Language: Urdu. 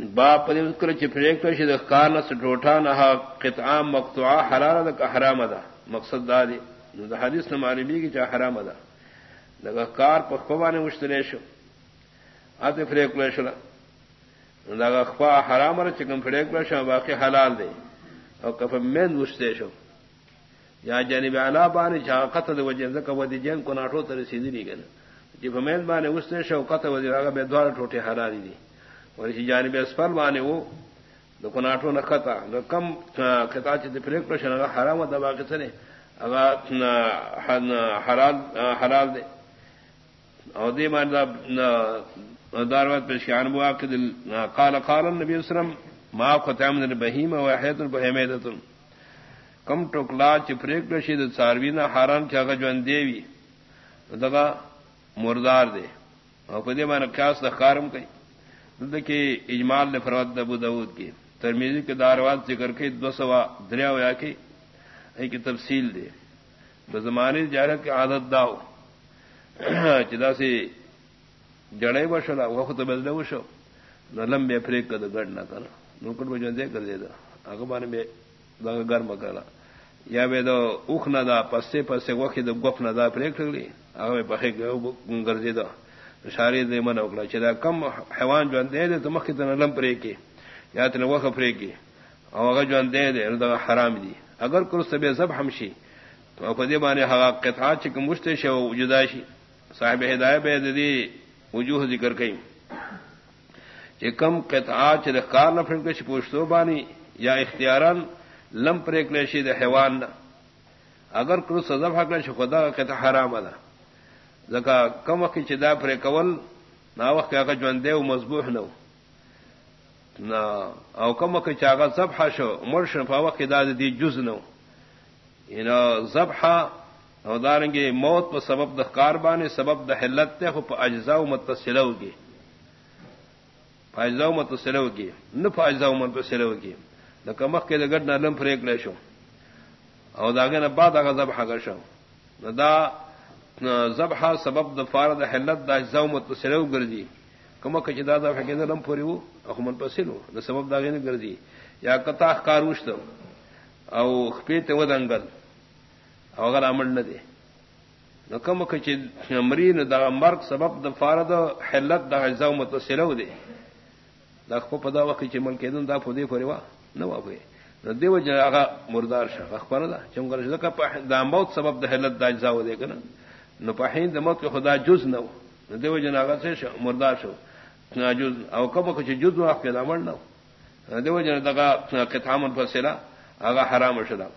باپ کر چپریک تو شد کار نہ سٹوٹا نہ قطعام مقتوعہ حرارہ دا کا حرام ادا مقصد دا دی. دا حدیث نہ معلومی کی چاہ حرام ادا دا کار پخوا نے مشترے شو آتے فریک لے دا خوا حرام رہ چکم فریک لے شو باقی حلال دے. اور کف مین وشتے شو یا جانب علا بانے چاہ قطع وجہ، زکا ودی جن کو ناٹو تر سیدھی نہیں گنا جب مین بانے وشتے شو قطع ودی راگا بے دوار ٹوٹے حلالی دی. اور اسی جانب اسفل بانے وہ، دو کناٹو نہ خطا نہ کم خطا چیز فریک اگر حرام دبا کے سنے اگر حلال حلال دے۔ اور دے مان داروت پیش کے انبوا کے دل قال قال النبی وسلم، ما ختم نے بہیم و حیات البہمیدت کم ٹوکلا چپریک رشید ساروینا حرام چاگا جو اندیوی دگا مردار دے۔ اور پدے مان قیاس دخارم کئی۔ کہ اجمال نے فرد ابو دعود کی ترمیزی کے دارواد ذکر کے دو سوا دریا ہوا کی کی تفصیل دے بزمانی جارت کی عادت داؤ چدا سے جڑے بشلا وقت بدلے وشو. نہ لمبے فریق کا گڑ نہ کرنا نوکٹ بجو دے کر دے دا اگبان میں گرم کرنا یا بے دو اخ نہ دا پسے پسے وقت گف نہ دا فریق لی اگر پخے گرجے دا شاری دے من اکڑا چدا کم حیوان جو دے دے، تو مکھ تن لم پرے کے، یا تن وقف پرے کے، او اگر جو دے دے دا حرام دی۔ اگر کر سبے زب ہمشی تو فدی بانے ہوا قطع چک مشت شو جداشی صاحب ہدایت بے دی وجوہ ذکر کئی کہ کم قطع چ رخار نہ پھر کچھ پوچھتو بانی، یا اختیارن لم پرے کے شید حیوان اگر کر سزب حق نے خدا قطع حرام ادا زکا کم وقت چدا پر کول، نا وقت کا جون دے مضبوح نو نا، او کم وقت چاغا ذبح شو مرش په وقت دا دی جز نو ینا یعنی ذبح، او دارنگے موت په سبب د کاربان سبب د حلت ته په اجزاء متصلو کی په اجزاء متصلو کی نه په اجزاء متصلو کی د کمخ کې د ګډ نه لم پرېک لې شو. او داګه نه بعد هغه ذبح کا شو. دا زبح سبب د فارد حلت دا اجزاء متصلو گردی کما کچ دا دا فکر لم پوری وو اخ من پسلو د سبب دا غنه گردی یا قطع کاروشت او خپیت ودنګل او غل عمل نه دی. نو کما کچ مرین دا مرګ سبب د فارد حلت دا اجزاء متصلو دی. دا خو په دا وخت چې ملک دن دا په پوری وا نو وای نو دیو جن هغه مردار شخ خبره ده. چې موږ ځکه په دا موت سبب د حلت دا اجزاء دی کنه نو پہین دمت کے خدا جز نو نو دیو جناغا سے مردار شو. جز، او کم کچھ جز واقع کے دامن نو دیو جناغا دگا کتامن فصلہ آگا حرام شدہ